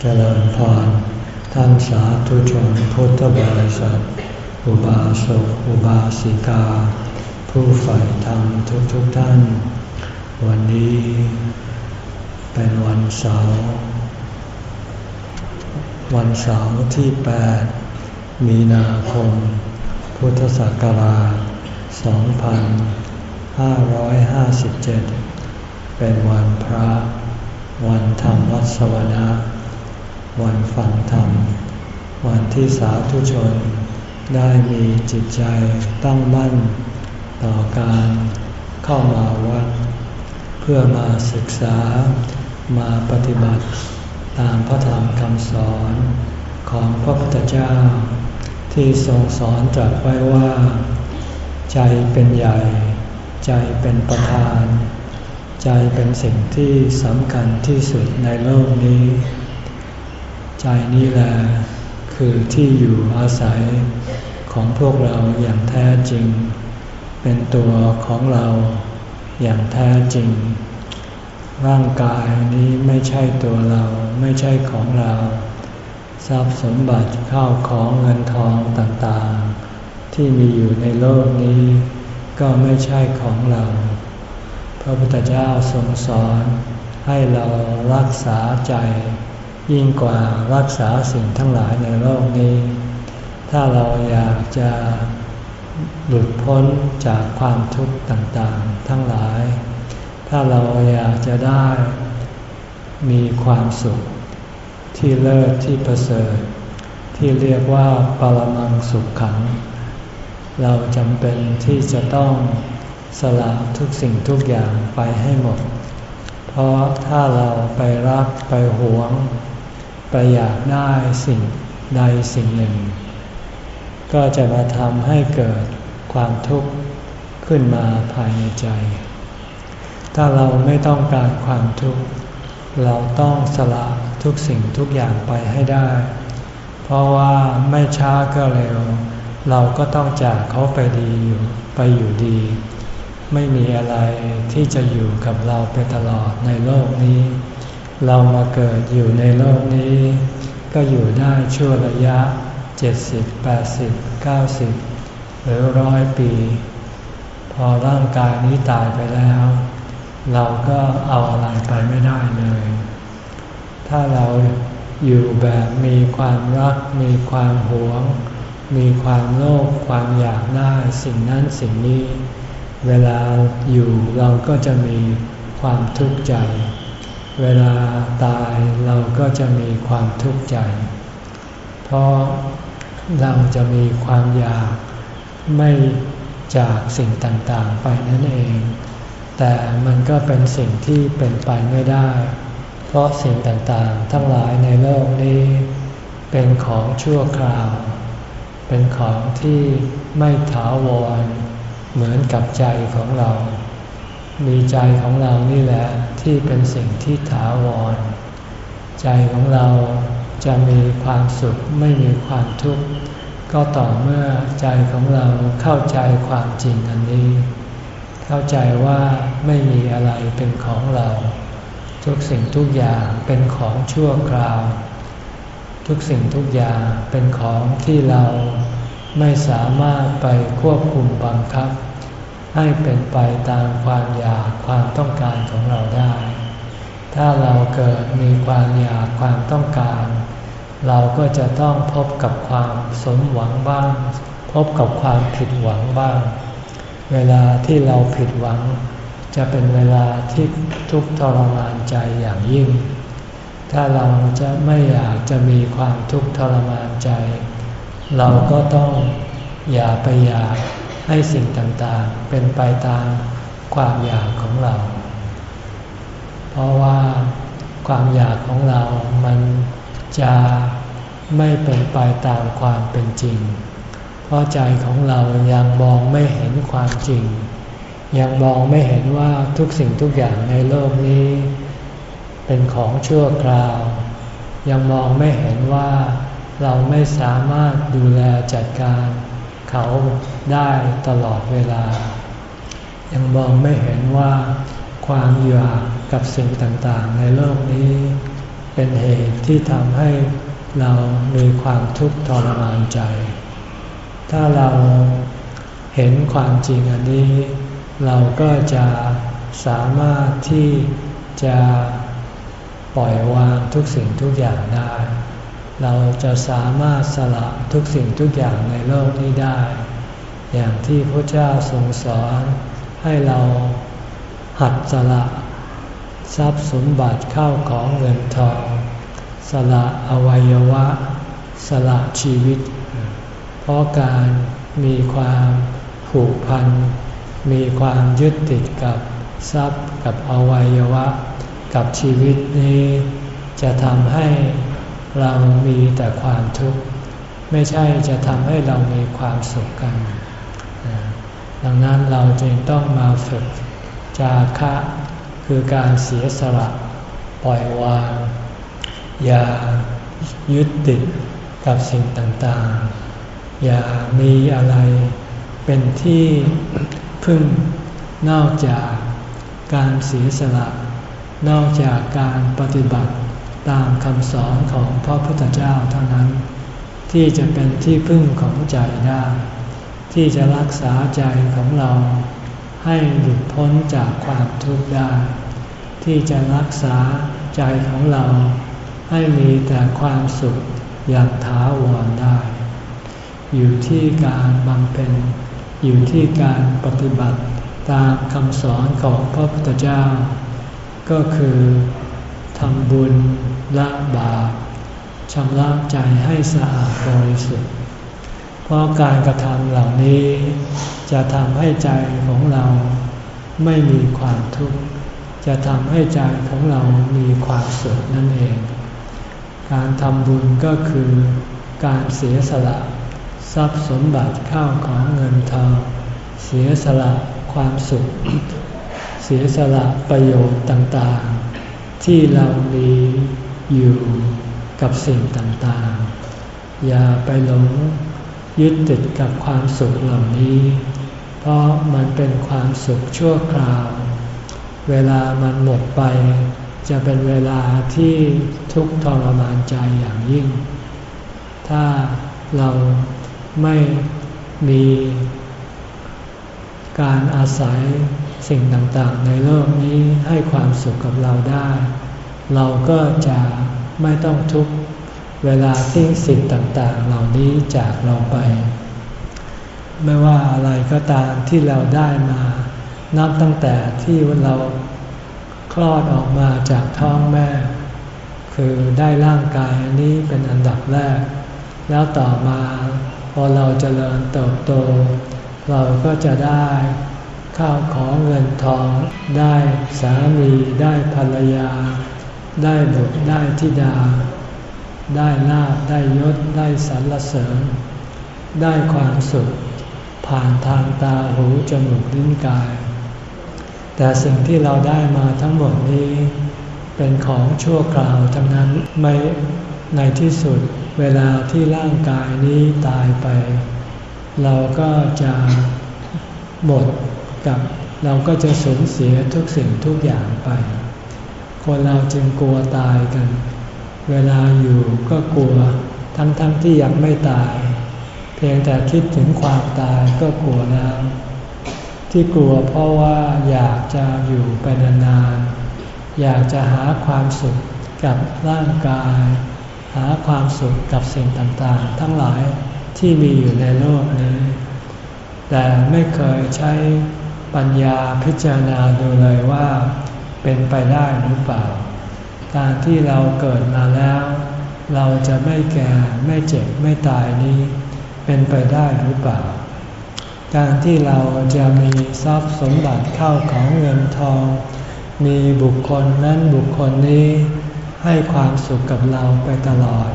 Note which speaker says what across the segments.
Speaker 1: เจริญพรท่านสาธุชนพุทธบริษัท อุบาสกอุบาสิกา ผู้ใฝ่ธรรมทุกทุกท่าน วันนี้เป็นวันเสาร์วันเสาร์ที่ 8 มีนาคม พุทธศักราช 2557 เป็นวันพระ วันธรรมวัสวนะ วันฟังธรรม วันที่สาธุชน ได้มีจิตใจตั้งมั่น ต่อการเข้ามาวัด เพื่อมาศึกษามาปฏิบัติ ตามพระธรรมคำสอนของพระพุทธเจ้า ที่ทรงสอนตรัสไว้ว่า ใจเป็นใหญ่ ใจเป็นประธาน ใจเป็นสิ่งที่สำคัญที่สุดในโลกนี้ ใจนี้แหละคือที่อยู่อาศัยของพวกเราอย่างแท้จริง เป็นตัวของเราอย่างแท้จริง ร่างกายนี้ไม่ใช่ตัวเราไม่ใช่ของเรา ทรัพย์สมบัติข้าวของเงินทองต่างๆ ที่มีอยู่ในโลกนี้ ก็ไม่ใช่ของเรา พระพุทธเจ้าทรงสอนให้เรารักษาใจ ยิ่งกว่ารักษาสิ่งทั้งหลายในโลกนี้ ถ้าเราอยากจะหลุดพ้นจากความทุกข์ต่างๆ ทั้งหลาย ถ้าเราอยากจะได้มีความสุข ที่เลิศที่ประเสริฐ ที่เรียกว่าปรมังสุขขัง เราจำเป็นที่จะต้องสละทุกสิ่งทุกอย่างไปให้หมด เพราะถ้าเราไปรักไปหวง ไปอยากได้สิ่งใดสิ่งหนึ่ง ก็จะมาทำให้เกิดความทุกข์ขึ้นมาภายในใจ ถ้าเราไม่ต้องการความทุกข์ เราต้องสละทุกสิ่งทุกอย่างไปให้ได้ เพราะว่าไม่ช้าก็เร็ว เราก็ต้องจากเขาไปดีอยู่ไปอยู่ดี ไม่มีอะไรที่จะอยู่กับเราไปตลอดในโลกนี้ เรามาเกิดอยู่ในโลกนี้ ก็อยู่ได้ชั่วระยะ 70 80 90 หรือร้อยปี พอร่างกายนี้ตายไปแล้ว เราก็เอาอะไรไปไม่ได้เลย ถ้าเราอยู่แบบมีความรัก มีความหวง มีความโลภความอยากได้สิ่งนั้นสิ่งนี้ เวลาอยู่เราก็จะมีความทุกข์ใจ เวลาตายเราก็จะมีความทุกข์ใจ เพราะเราจะมีความอยากไม่จากสิ่งต่างๆไปนั่นเอง แต่มันก็เป็นสิ่งที่เป็นไปไม่ได้ เพราะสิ่งต่างๆ ทั้งหลายในโลกนี้ เป็นของชั่วคราว เป็นของที่ไม่ถาวร เหมือนกับใจของเรา มีใจของเรานี่แหละที่เป็นสิ่งที่ถาวร ใจของเราจะมีความสุขไม่มีความทุกข์ก็ต่อเมื่อใจของเราเข้าใจความจริงอันนี้ เข้าใจว่าไม่มีอะไรเป็นของเรา ทุกสิ่งทุกอย่างเป็นของชั่วคราว ทุกสิ่งทุกอย่างเป็นของที่เราไม่สามารถไปควบคุมบังคับ ให้เป็นไปตามความอยากความต้องการของเราได้ ถ้าเราเกิดมีความอยากความต้องการ เราก็จะต้องพบกับความสมหวังบ้าง พบกับความผิดหวังบ้าง เวลาที่เราผิดหวัง จะเป็นเวลาที่ทุกข์ทรมานใจอย่างยิ่ง ถ้าเราจะไม่อยากจะมีความทุกข์ทรมานใจ เราก็ต้องอย่าไปอยาก ให้สิ่งต่างๆ เป็นไปตามความอยากของเรา เพราะว่าความอยากของเรามันจะไม่เป็นไปตามความเป็นจริง เพราะใจของเรายังมองไม่เห็นความจริง ยังมองไม่เห็นว่าทุกสิ่งทุกอย่างในโลกนี้ เป็นของชั่วคราว ยังมองไม่เห็นว่าเราไม่สามารถดูแลจัดการ เขาได้ตลอดเวลา ยังมองไม่เห็นว่าความอยากกับสิ่งต่างๆ ในโลกนี้ เป็นเหตุที่ทำให้เรามีความทุกข์ทรมานใจ ถ้าเราเห็นความจริงอันนี้ เราก็จะสามารถที่จะปล่อยวางทุกสิ่งทุกอย่างได้ เราจะสามารถสละทุกสิ่งทุกอย่างในโลกนี้ได้ อย่างที่พระเจ้าทรงสอนให้เราหัดสละทรัพย์สมบัติเข้าของเงินทอง สละอวัยวะ สละชีวิต เพราะการมีความผูกพัน มีความยึดติดกับทรัพย์กับอวัยวะ กับชีวิตนี้ จะทำให้ เรามีแต่ความทุกข์ไม่ใช่จะทำให้เรามีความสุขกัน ดังนั้นเราจึงต้องมาฝึกจาคะคือการเสียสละปล่อยวาง อย่ายึดติดกับสิ่งต่างๆ อย่ามีอะไรเป็นที่พึ่งนอกจากการเสียสละ นอกจากการปฏิบัติ ตามคำสอนของพระพุทธเจ้าเท่านั้น ที่จะเป็นที่พึ่งของใจได้ ที่จะรักษาใจของเรา ให้หลุดพ้นจากความทุกข์ได้ ที่จะรักษาใจของเรา ให้มีแต่ความสุขอย่างถาวรได้ อยู่ที่การบำเพ็ญอยู่ที่การปฏิบัติตามคำสอนของพระพุทธเจ้า ก็คือ ทำบุญละบาปชำระใจให้สะอาดบริสุทธิ์ เพราะการกระทำเหล่านี้ จะทำให้ใจของเราไม่มีความทุกข์ จะทำให้ใจของเรามีความสุขนั่นเอง การทำบุญก็คือการเสียสละ ทรัพย์สมบัติข้าวของเงินทอง เสียสละความสุข เสียสละประโยชน์ต่าง ที่เรามีอยู่กับสิ่งต่างๆ อย่าไปหลงยึดติดกับความสุขเหล่านี้ เพราะมันเป็นความสุขชั่วคราว เวลามันหมดไป จะเป็นเวลาที่ทุกข์ทรมานใจอย่างยิ่ง ถ้าเราไม่มีการอาศัย สิ่งต่างๆ ในโลกนี้ให้ความสุขกับเราได้ เราก็จะไม่ต้องทุกข์เวลาที่สิ่งต่างๆ เหล่านี้จากเราไป ไม่ว่าอะไรก็ตามที่เราได้มา นับตั้งแต่ที่เราคลอดออกมาจากท้องแม่ คือได้ร่างกายอันนี้เป็นอันดับแรก แล้วต่อมาพอเราจเจริญเติบโต เราก็จะได้ ข้าวของเงินทอง ได้สามีได้ภรรยา ได้บุตรได้ธิดา ได้ลาบได้ยศได้สรรเสริญ ได้ความสุข ผ่านทางตาหูจมูกลิ้นกาย แต่สิ่งที่เราได้มาทั้งหมดนี้ เป็นของชั่วคราวทั้งนั้นไม่ในที่สุดเวลาที่ร่างกายนี้ตายไป เราก็จะหมด กับเราก็จะสูญเสียทุกสิ่งทุกอย่างไป คนเราจึงกลัวตายกัน เวลาอยู่ก็กลัวทั้งๆทที่ยังไม่ตาย เพียงแต่คิดถึงความตายก็กลัวแล้วที่กลัวเพราะว่าอยากจะอยู่ไปนานๆอยากจะหาความสุขกับร่างกาย หาความสุขกับสิ่งต่างๆ ทั้งหลายที่มีอยู่ในโลกนี้ แต่ไม่เคยใช้ ปัญญาพิจารณาดูเลยว่าเป็นไปได้หรือเปล่า การที่เราเกิดมาแล้ว เราจะไม่แก่ไม่เจ็บไม่ตายนี้ เป็นไปได้หรือเปล่า การที่เราจะมีทรัพย์สมบัติเข้าของเงินทอง มีบุคคลนั้นบุคคลนี้ให้ความสุขกับเราไปตลอด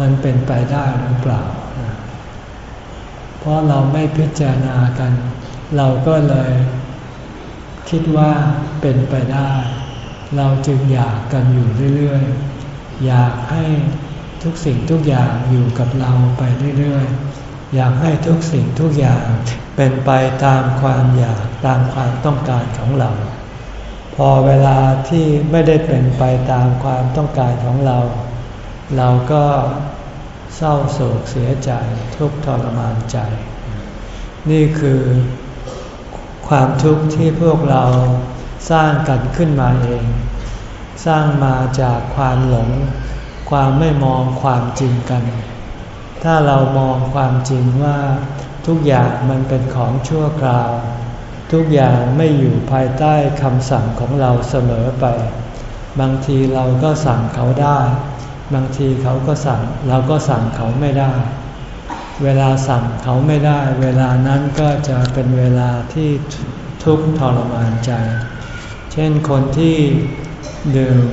Speaker 1: มันเป็นไปได้หรือเปล่า เพราะเราไม่พิจารณากัน เราก็เลยคิดว่าเป็นไปได้ เราจึงอยากกันอยู่เรื่อยๆ อยากให้ทุกสิ่งทุกอย่างอยู่กับเราไปเรื่อยๆ อยากให้ทุกสิ่งทุกอย่างเป็นไปตามความอยากตามความต้องการของเรา พอเวลาที่ไม่ได้เป็นไปตามความต้องการของเรา เราก็เศร้าโศกเสียใจทุกทรมานใจ นี่คือ ความทุกข์ที่พวกเราสร้างกันขึ้นมาเอง สร้างมาจากความหลง ความไม่มองความจริงกัน ถ้าเรามองความจริงว่าทุกอย่างมันเป็นของชั่วคราว ทุกอย่างไม่อยู่ภายใต้คำสั่งของเราเสมอไป บางทีเราก็สั่งเขาได้ บางทีเขาก็สั่งเราก็สั่งเขาไม่ได้ เวลาสั่งเขาไม่ได้ เวลานั้นก็จะเป็นเวลาที่ทุกข์ทรมานใจ เช่นคนที่ดื่ม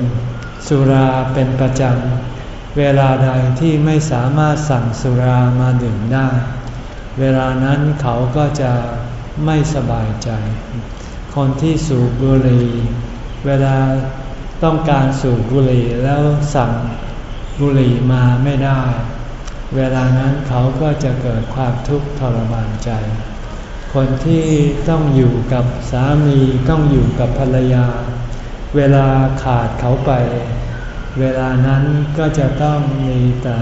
Speaker 1: สุราเป็นประจำ เวลาใดที่ไม่สามารถสั่งสุรามาดื่มได้ เวลานั้นเขาก็จะไม่สบายใจ คนที่สูบบุหรี่เวลาต้องการสูบบุหรี่แล้วสั่งบุหรี่มาไม่ได้ เวลานั้นเขาก็จะเกิดความทุกข์ทรมานใจ คนที่ต้องอยู่กับสามีต้องอยู่กับภรรยา เวลาขาดเขาไป เวลานั้นก็จะต้องมีแต่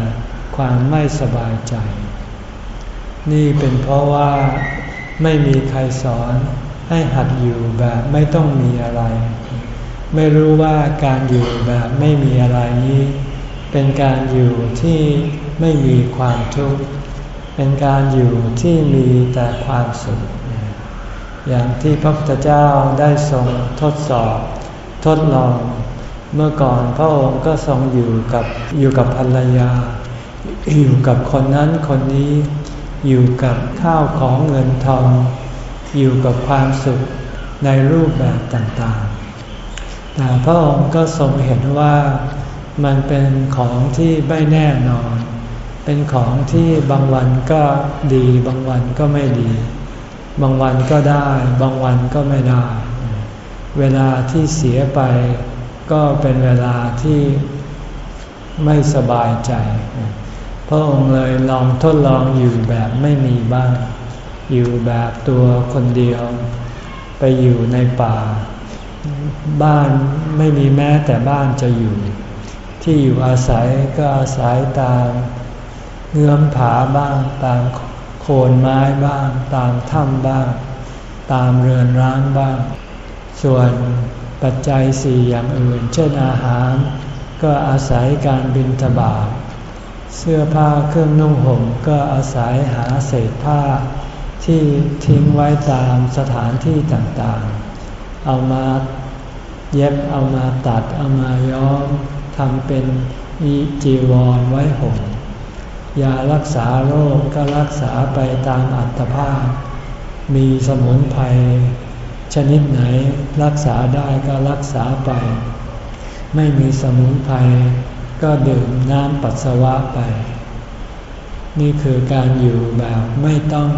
Speaker 1: ความไม่สบายใจ นี่เป็นเพราะว่าไม่มีใครสอนให้หัดอยู่แบบไม่ต้องมีอะไร ไม่รู้ว่าการอยู่แบบไม่มีอะไรนี้ เป็นการอยู่ที่ ไม่มีความทุกข์ เป็นการอยู่ที่มีแต่ความสุข อย่างที่พระพุทธเจ้าได้ทรงทดสอบ ทดลอง เมื่อก่อนพระองค์ก็ทรงอยู่กับอยู่กับภรรยา อยู่กับคนนั้นคนนี้ อยู่กับข้าวของเงินทอง อยู่กับความสุขในรูปแบบต่างๆ แต่พระองค์ก็ทรงเห็นว่ามันเป็นของที่ไม่แน่นอน เป็นของที่บางวันก็ดี บางวันก็ไม่ดี บางวันก็ได้ บางวันก็ไม่ได้ เวลาที่เสียไปก็เป็นเวลาที่ไม่สบายใจ พระองค์เลยลองทดลองอยู่แบบไม่มีบ้าง อยู่แบบตัวคนเดียว ไปอยู่ในป่า บ้านไม่มีแม้แต่บ้านจะอยู่ ที่อยู่อาศัยก็อาศัยตาม เงื่อมผาบ้างตามโคนไม้บ้าง ตามถ้ำบ้าง ตามเรือนร้างบ้าง ส่วนปัจจัยสี่อย่างอื่น เช่นอาหาร ก็อาศัยการบินทบาทเสื้อผ้าเครื่องนุ่งห่มก็อาศัยหาเศษผ้า ที่ทิ้งไว้ตามสถานที่ต่างๆ เอามาเย็บเอามาตัดเอามาย้อมทำเป็นอีจีวรไว้ห่ม ยารักษาโรคก็รักษาไปตามอัตภาพ มีสมุนไพรชนิดไหนรักษาได้ก็รักษาไป ไม่มีสมุนไพรก็ดื่มน้ำปัสสาวะไป นี่คือการอยู่แบบไม่ต้อง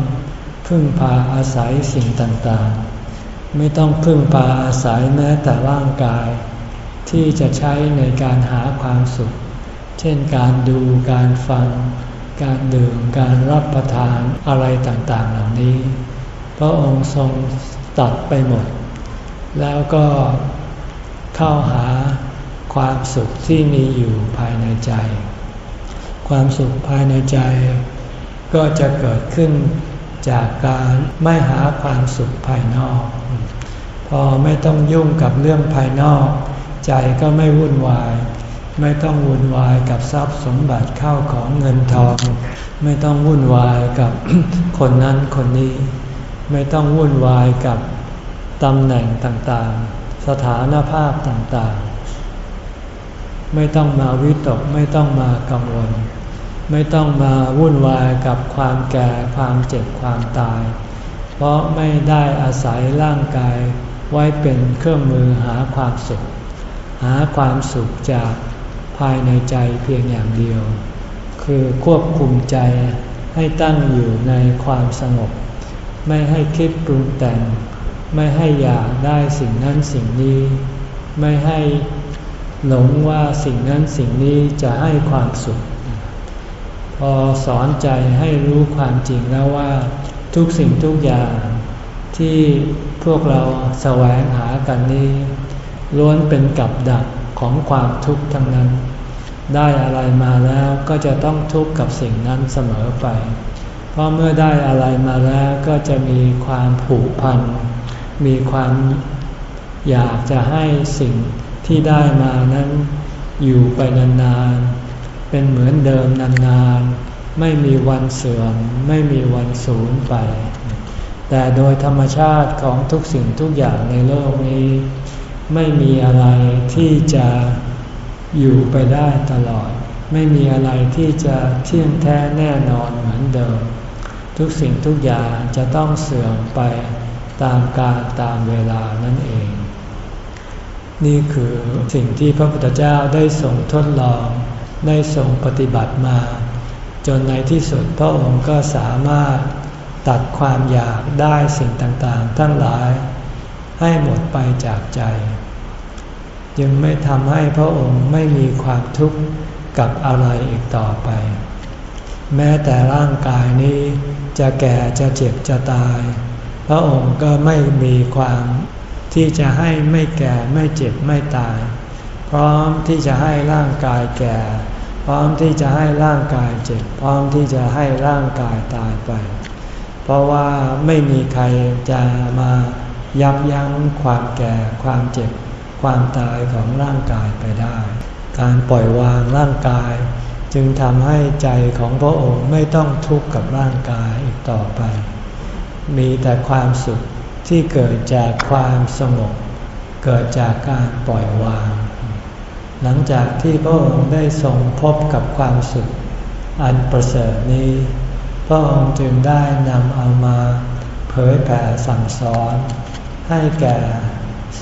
Speaker 1: พึ่งพาอาศัยสิ่งต่างๆ ไม่ต้องพึ่งพาอาศัยแม้แต่ร่างกาย ที่จะใช้ในการหาความสุข เช่นการดูการฟัง การดื่มการรับประทานอะไรต่างๆเหล่านี้ พระองค์ทรงตัดไปหมด แล้วก็เข้าหาความสุขที่มีอยู่ภายในใจ ความสุขภายในใจ ก็จะเกิดขึ้นจากการไม่หาความสุขภายนอก พอไม่ต้องยุ่งกับเรื่องภายนอก ใจก็ไม่วุ่นวาย ไม่ต้องวุ่นวายกับทรัพย์สมบัติเข้าของเงินทอง ไม่ต้องวุ่นวายกับคนนั้นคนนี้ ไม่ต้องวุ่นวายกับตำแหน่งต่างๆ สถานภาพต่างๆ ไม่ต้องมาวิตกไม่ต้องมากังวล ไม่ต้องมาวุ่นวายกับความแก่ความเจ็บความตาย เพราะไม่ได้อาศัยร่างกายไว้เป็นเครื่องมือหาความสุข หาความสุขจาก ภายในใจเพียงอย่างเดียว คือควบคุมใจให้ตั้งอยู่ในความสงบ ไม่ให้คิดปรุงแต่ง ไม่ให้อยากได้สิ่งนั้นสิ่งนี้ ไม่ให้หลงว่าสิ่งนั้นสิ่งนี้จะให้ความสุข พอสอนใจให้รู้ความจริงแล้วว่า ทุกสิ่งทุกอย่างที่พวกเราแสวงหากันนี้ล้วนเป็นกับดัก ของความทุกข์ทั้งนั้น ได้อะไรมาแล้วก็จะต้องทุกข์กับสิ่งนั้นเสมอไป เพราะเมื่อได้อะไรมาแล้วก็จะมีความผูกพัน มีความอยากจะให้สิ่งที่ได้มานั้นอยู่ไปนานๆ เป็นเหมือนเดิมนานๆ ไม่มีวันเสื่อม ไม่มีวันสูญไป แต่โดยธรรมชาติของทุกสิ่งทุกอย่างในโลกนี้ ไม่มีอะไรที่จะอยู่ไปได้ตลอด ไม่มีอะไรที่จะเที่ยงแท้แน่นอนเหมือนเดิม ทุกสิ่งทุกอย่างจะต้องเสื่อมไปตามกาลตามเวลานั่นเอง นี่คือสิ่งที่พระพุทธเจ้าได้ทรงทดลอง ได้ทรงปฏิบัติมา จนในที่สุดพระองค์ก็สามารถตัดความอยากได้สิ่งต่างๆ ทั้งหลายให้หมดไปจากใจ ยังไม่ทำให้พระองค์ไม่มีความทุกข์กับอะไรอีกต่อไป แม้แต่ร่างกายนี้จะแก่จะเจ็บจะตาย พระองค์ก็ไม่มีความที่จะให้ไม่แก่ไม่เจ็บไม่ตาย พร้อมที่จะให้ร่างกายแก่ พร้อมที่จะให้ร่างกายเจ็บ พร้อมที่จะให้ร่างกายตายไป เพราะว่าไม่มีใครจะมายับยั้งความแก่ความเจ็บ ความตายของร่างกายไปได้ การปล่อยวางร่างกาย จึงทำให้ใจของพระองค์ไม่ต้องทุกข์กับร่างกายอีกต่อไป มีแต่ความสุขที่เกิดจากความสงบเกิดจากการปล่อยวาง หลังจากที่พระองค์ได้ทรงพบกับความสุข อันประเสริฐนี้ พระองค์จึงได้นำเอามาเผยแผ่สั่งสอน ให้แก่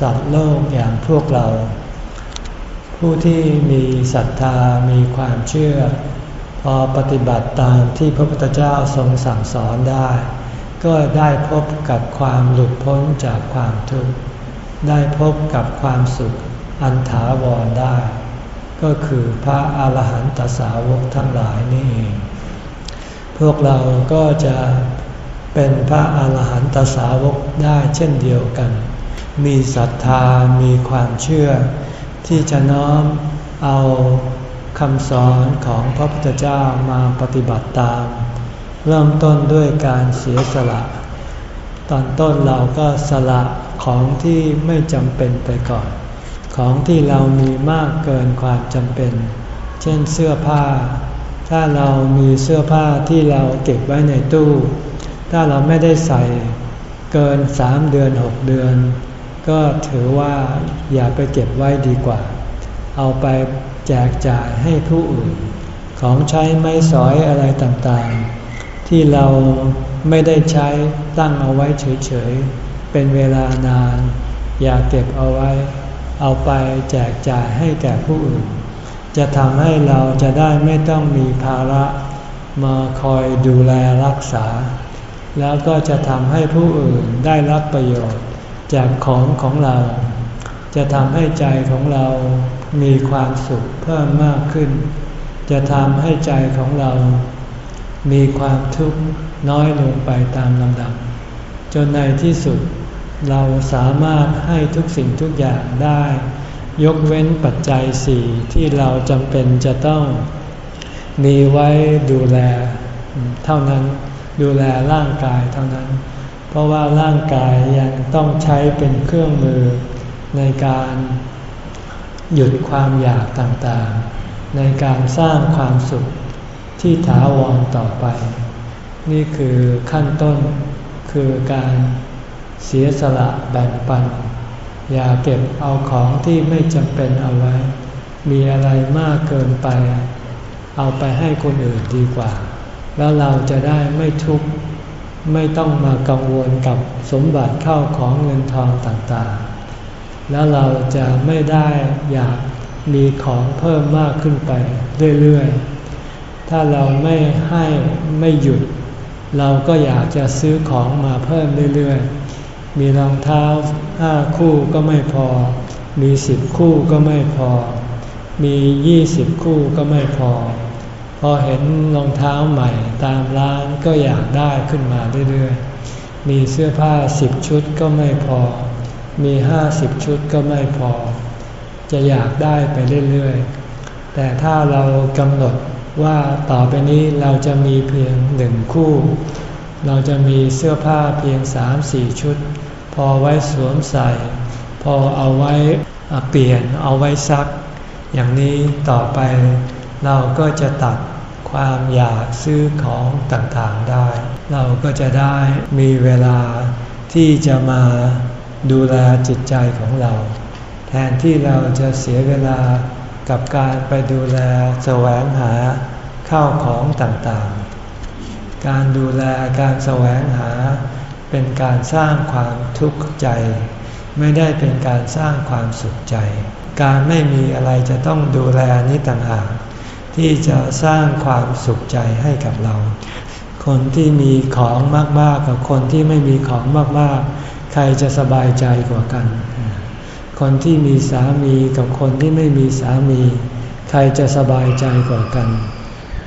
Speaker 1: สัตว์โลกอย่างพวกเรา ผู้ที่มีศรัทธามีความเชื่อ พอปฏิบัติตามที่พระพุทธเจ้าทรงสั่งสอนได้ ก็ได้พบกับความหลุดพ้นจากความทุกข์ได้พบกับความสุขอันถาวรได้ ก็คือพระอาหารหันตสาวกทั้งหลายนี่เอง พวกเราก็จะเป็นพระอาหารหันตสาวกได้เช่นเดียวกัน มีศรัทธามีความเชื่อ ที่จะน้อมเอาคำสอนของพระพุทธเจ้ามาปฏิบัติตาม เริ่มต้นด้วยการเสียสละ ตอนต้นเราก็สละของที่ไม่จำเป็นไปก่อน ของที่เรามีมากเกินความจำเป็น เช่นเสื้อผ้า ถ้าเรามีเสื้อผ้าที่เราเก็บไว้ในตู้ ถ้าเราไม่ได้ใส่เกินสามเดือนหกเดือน ก็ถือว่าอย่าไปเก็บไว้ดีกว่า เอาไปแจกจ่ายให้ผู้อื่น ของใช้ไม้สอยอะไรต่างๆ ที่เราไม่ได้ใช้ตั้งเอาไว้เฉยๆ เป็นเวลานาน อย่าเก็บเอาไว้ เอาไปแจกจ่ายให้แก่ผู้อื่น จะทำให้เราจะได้ไม่ต้องมีภาระมาคอยดูแลรักษา แล้วก็จะทำให้ผู้อื่นได้รับประโยชน์ จากของของเรา จะทำให้ใจของเรามีความสุขเพิ่มมากขึ้น จะทำให้ใจของเรา มีความทุกข์น้อยลงไปตามลำดับ จนในที่สุดเราสามารถให้ทุกสิ่งทุกอย่างได้ ยกเว้นปัจจัยสี่ที่เราจำเป็นจะต้องมีไว้ดูแล เท่านั้นดูแลร่างกายเท่านั้น เพราะว่าร่างกายยังต้องใช้เป็นเครื่องมือในการหยุดความอยากต่างๆ ในการสร้างความสุขที่ถาวรต่อไป นี่คือขั้นต้นคือการเสียสละแบ่งปัน อย่าเก็บเอาของที่ไม่จำเป็นเอาไว้ มีอะไรมากเกินไป เอาไปให้คนอื่นดีกว่า แล้วเราจะได้ไม่ทุกข์ ไม่ต้องมากังวลกับสมบัติเข้าของเงินทองต่างๆ แล้วเราจะไม่ได้อยากมีของเพิ่มมากขึ้นไปเรื่อยๆ ถ้าเราไม่ให้ไม่หยุด เราก็อยากจะซื้อของมาเพิ่มเรื่อยๆ มีรองเท้าห้าคู่ก็ไม่พอ มีสิบคู่ก็ไม่พอ มียี่สิบคู่ก็ไม่พอ พอเห็นรองเท้าใหม่ตามร้านก็อยากได้ขึ้นมาเรื่อยๆ มีเสื้อผ้าสิบชุดก็ไม่พอ มีห้าสิบชุดก็ไม่พอ จะอยากได้ไปเรื่อยๆ แต่ถ้าเรากำหนดว่าต่อไปนี้เราจะมีเพียงหนึ่งคู่ เราจะมีเสื้อผ้าเพียงสามสี่ชุด พอไว้สวมใส่ พอเอาไว้เปลี่ยนเอาไว้ซัก อย่างนี้ต่อไปเราก็จะตัด ความอยากซื้อของต่างๆได้ เราก็จะได้มีเวลาที่จะมาดูแลจิตใจของเรา แทนที่เราจะเสียเวลากับการไปดูแลแสวงหาข้าวของต่างๆ การดูแลการแสวงหา เป็นการสร้างความทุกข์ใจ ไม่ได้เป็นการสร้างความสุขใจ การไม่มีอะไรจะต้องดูแลนี้ต่างหาก ที่จะสร้างความสุขใจให้กับเรา คนที่มีของมากๆกับคนที่ไม่มีของมากๆ ใครจะสบายใจกว่ากัน คนที่มีสามีกับคนที่ไม่มีสามี ใครจะสบายใจกว่ากัน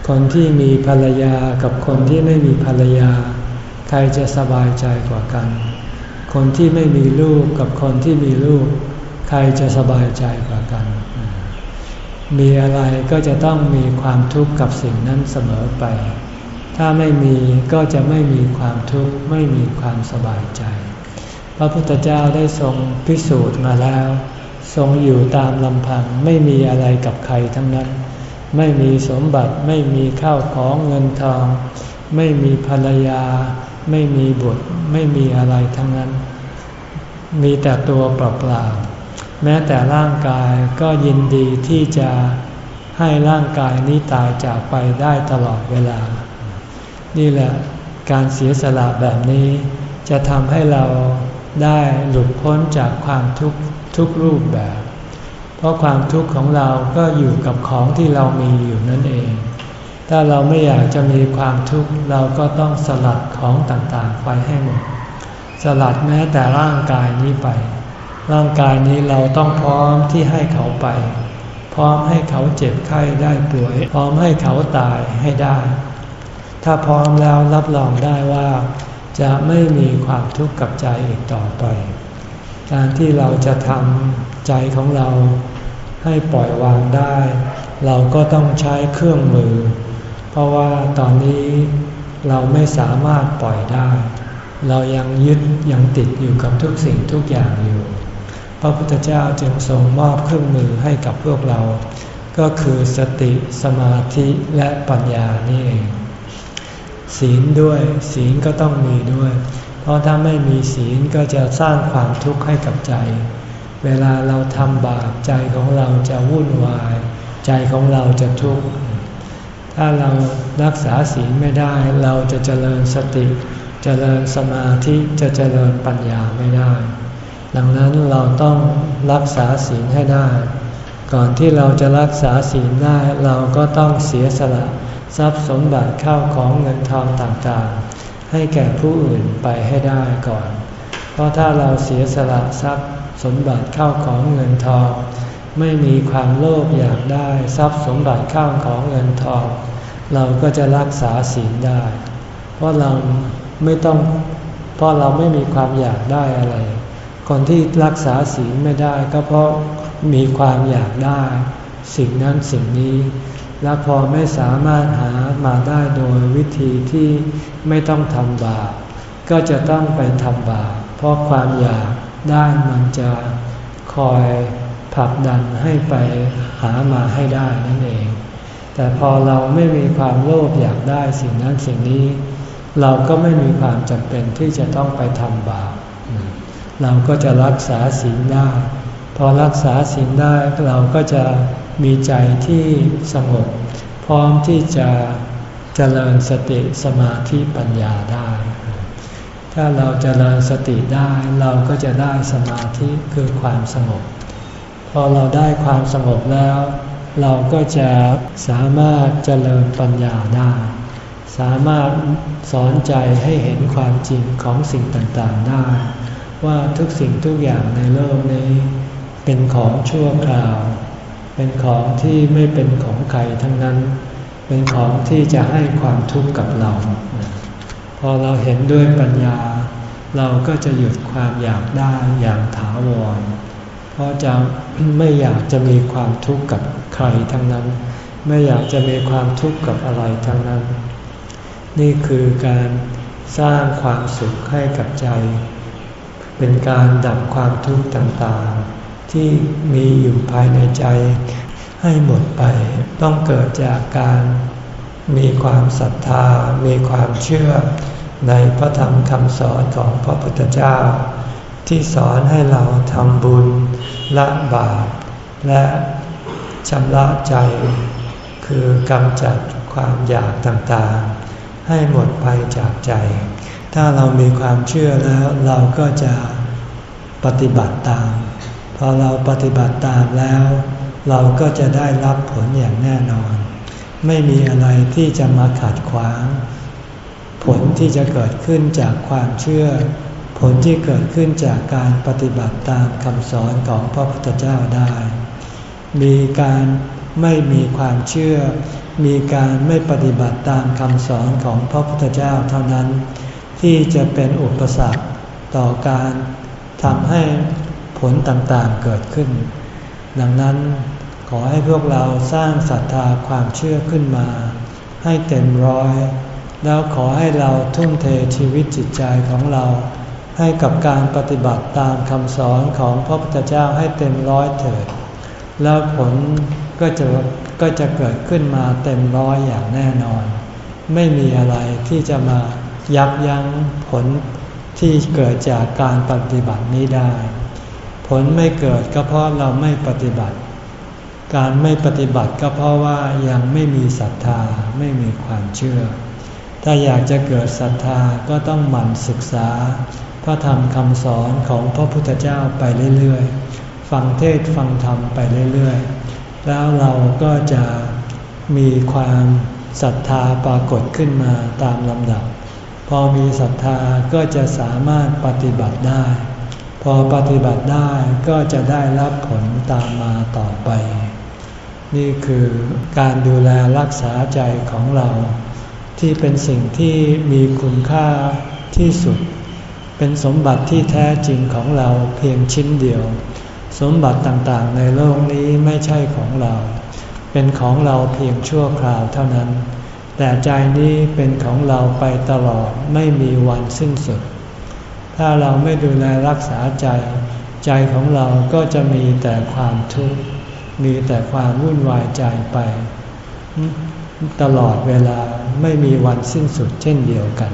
Speaker 1: คนที่มีภรรยากับคนที่ไม่มีภรรยา ใครจะสบายใจกว่ากัน คนที่ไม่มีลูกกับคนที่มีลูก ใครจะสบายใจกว่ากัน มีอะไรก็จะต้องมีความทุกข์กับสิ่งนั้นเสมอไป ถ้าไม่มีก็จะไม่มีความทุกข์ไม่มีความสบายใจ พระพุทธเจ้าได้ทรงพิสูจน์มาแล้ว ทรงอยู่ตามลำพังไม่มีอะไรกับใครทั้งนั้น ไม่มีสมบัติไม่มีข้าวของเงินทอง ไม่มีภรรยา ไม่มีบุตรไม่มีอะไรทั้งนั้น มีแต่ตัวเปล่าๆ แม้แต่ร่างกายก็ยินดีที่จะให้ร่างกายนี้ตายจากไปได้ตลอดเวลา นี่แหละการเสียสละแบบนี้ จะทำให้เราได้หลุดพ้นจากความทุกข์ทุกรูปแบบ เพราะความทุกข์ของเราก็อยู่กับของที่เรามีอยู่นั่นเอง ถ้าเราไม่อยากจะมีความทุกข์เราก็ต้องสลัดของต่างๆไปให้หมด สลัดแม้แต่ร่างกายนี้ไป ร่างกายนี้เราต้องพร้อมที่ให้เขาไป พร้อมให้เขาเจ็บไข้ได้ป่วย พร้อมให้เขาตายให้ได้ ถ้าพร้อมแล้วรับรองได้ว่า จะไม่มีความทุกข์กับใจอีกต่อไป การที่เราจะทำใจของเราให้ปล่อยวางได้ เราก็ต้องใช้เครื่องมือ เพราะว่าตอนนี้เราไม่สามารถปล่อยได้ เรายังยึดยังติดอยู่กับทุกสิ่งทุกอย่างอยู่ ระพุทธเจ้าจึงทรงมอบเครื่องมือให้กับพวกเรา ก็คือสติสมาธิและปัญญานี่เอง ศีลด้วย ศีลก็ต้องมีด้วย เพราะถ้าไม่มีศีลก็จะสร้างความทุกข์ให้กับใจ เวลาเราทำบาปใจของเราจะวุ่นวาย ใจของเราจะทุกข์ถ้าเรารักษาศีลไม่ได้ เราจะเจริญสติ เจริญสมาธิจะเจริญปัญญาไม่ได้ ดังนั้นเราต้องรักษาศีลให้ได้ ก่อนที่เราจะรักษาศีลได้เราก็ต้องเสียสละทรัพย์สมบัติเข้าของเงินทองต่างๆ ให้แก่ผู้อื่นไปให้ได้ก่อน เพราะถ้าเราเสียสละทรัพย์สมบัติเข้าของเงินทอง ไม่มีความโลภอยากได้ทรัพย์สมบัติเข้าของเงินทอง เราก็จะรักษาศีลได้ เพราะเราไม่ต้องเพราะเราไม่มีความอยากได้อะไร คนที่รักษาศีลไม่ได้ก็เพราะมีความอยากได้ สิ่งนั้นสิ่งนี้ และพอไม่สามารถหามาได้โดยวิธีที่ไม่ต้องทำบาปก็จะต้องไปทำบาปเพราะความอยากได้มันจะคอยผลักดันให้ไปหามาให้ได้นั่นเอง แต่พอเราไม่มีความโลภอยากได้สิ่งนั้นสิ่งนี้ เราก็ไม่มีความจำเป็นที่จะต้องไปทำบาป เราก็จะรักษาศีลได้ พอรักษาศีลได้เราก็จะมีใจที่สงบ พร้อมที่จะเจริญสติสมาธิปัญญาได้ ถ้าเราจเจริญสติได้เราก็จะได้สมาธิคือความสงบ พอเราได้ความสงบแล้ว เราก็จะสามารถเจริญปัญญาได้ สามารถสอนใจให้เห็นความจริงของสิ่งต่างๆได้ ว่าทุกสิ่งทุกอย่างในโลกนี้ เป็นของชั่วคราว เป็นของที่ไม่เป็นของใครทั้งนั้น เป็นของที่จะให้ความทุกข์กับเรา พอเราเห็นด้วยปัญญา เราก็จะหยุดความอยากได้อย่างถาวร เพราะจะไม่อยากจะมีความทุกข์กับใครทั้งนั้น ไม่อยากจะมีความทุกข์กับอะไรทั้งนั้น นี่คือการสร้างความสุขให้กับใจ เป็นการดับความทุกข์ต่างๆ ที่มีอยู่ภายในใจ ให้หมดไป ต้องเกิดจากการมีความศรัทธา มีความเชื่อในพระธรรมคำสอนของพระพุทธเจ้า ที่สอนให้เราทำบุญละบาปและชำระใจ คือกำจัดความอยากต่างๆ ให้หมดไปจากใจ ถ้าเรามีความเชื่อแล้วเราก็จะปฏิบัติตาม พอเราปฏิบัติตามแล้ว เราก็จะได้รับผลอย่างแน่นอน ไม่มีอะไรที่จะมาขัดขวาง ผลที่จะเกิดขึ้นจากความเชื่อ ผลที่เกิดขึ้นจากการปฏิบัติตามคำสอนของพระพุทธเจ้าได้ มีการไม่มีความเชื่อ มีการไม่ปฏิบัติตามคำสอนของพระพุทธเจ้าเท่านั้น ที่จะเป็นอุปสรรคต่อการทำให้ผลต่างๆเกิดขึ้น ดังนั้นขอให้พวกเราสร้างศรัทธาความเชื่อขึ้นมา ให้เต็มร้อย แล้วขอให้เราทุ่มเทชีวิตจิตใจของเรา ให้กับการปฏิบัติตามคำสอนของพระพุทธเจ้าให้เต็มร้อยเถิด แล้วผลก็จะก็จะเกิดขึ้นมาเต็มร้อยอย่างแน่นอน ไม่มีอะไรที่จะมา ยับยั้งผลที่เกิดจากการปฏิบัตินี้ได้ ผลไม่เกิดก็เพราะเราไม่ปฏิบัติ การไม่ปฏิบัติก็เพราะว่ายังไม่มีศรัทธาไม่มีความเชื่อ ถ้าอยากจะเกิดศรัทธาก็ต้องหมั่นศึกษา พระธรรมคำสอนของพระพุทธเจ้าไปเรื่อยๆ ฟังเทศฟังธรรมไปเรื่อยๆ แล้วเราก็จะมีความศรัทธาปรากฏขึ้นมาตามลำดับ พอมีศรัทธาก็จะสามารถปฏิบัติได้ พอปฏิบัติได้ก็จะได้รับผลตามมาต่อไป นี่คือการดูแลรักษาใจของเรา ที่เป็นสิ่งที่มีคุณค่าที่สุด เป็นสมบัติที่แท้จริงของเราเพียงชิ้นเดียว สมบัติต่างๆ ในโลกนี้ไม่ใช่ของเรา เป็นของเราเพียงชั่วคราวเท่านั้น แต่ใจนี้เป็นของเราไปตลอดไม่มีวันสิ้นสุด ถ้าเราไม่ดูแลรักษาใจ ใจของเราก็จะมีแต่ความทุกข์ มีแต่ความวุ่นวายใจไป ตลอดเวลาไม่มีวันสิ้นสุดเช่นเดียวกัน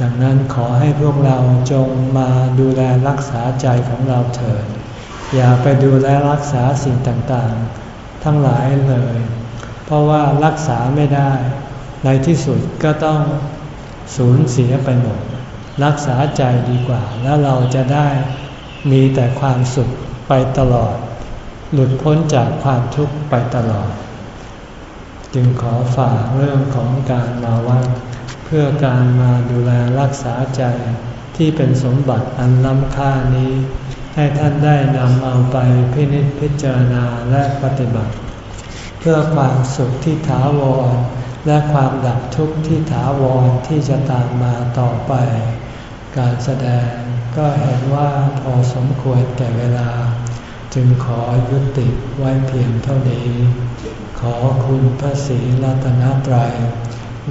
Speaker 1: ดังนั้นขอให้พวกเราจงมาดูแลรักษาใจของเราเถิด อย่าไปดูแลรักษาสิ่งต่างๆ ทั้งหลายเลย ราะว่ารักษาไม่ได้ ในที่สุดก็ต้องสูญเสียไปหมด รักษาใจดีกว่า แล้วเราจะได้มีแต่ความสุขไปตลอด หลุดพ้นจากความทุกข์ไปตลอด จึงขอฝากเรื่องของการมาวัดเพื่อการมาดูแลรักษาใจที่เป็นสมบัติอันล้ำค่านี้ ให้ท่านได้นำเอาไปพินิจพิจารณาและปฏิบัติ เพื่อความสุขที่ถาวร และความดับทุกข์ที่ถาวรที่จะตามมาต่อไป การแสดงก็เห็นว่าพอสมควรแก่เวลา จึงขอยุติไว้เพียงเท่านี้ ขอคุณพระศรีรัตนตรัย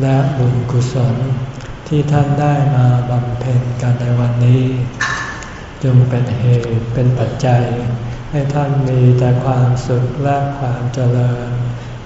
Speaker 1: และบุญกุศลที่ท่านได้มาบำเพ็ญกันในวันนี้ จงเป็นเหตุเป็นปัจจัย ให้ท่านมีแต่ความสุขและความเจริญ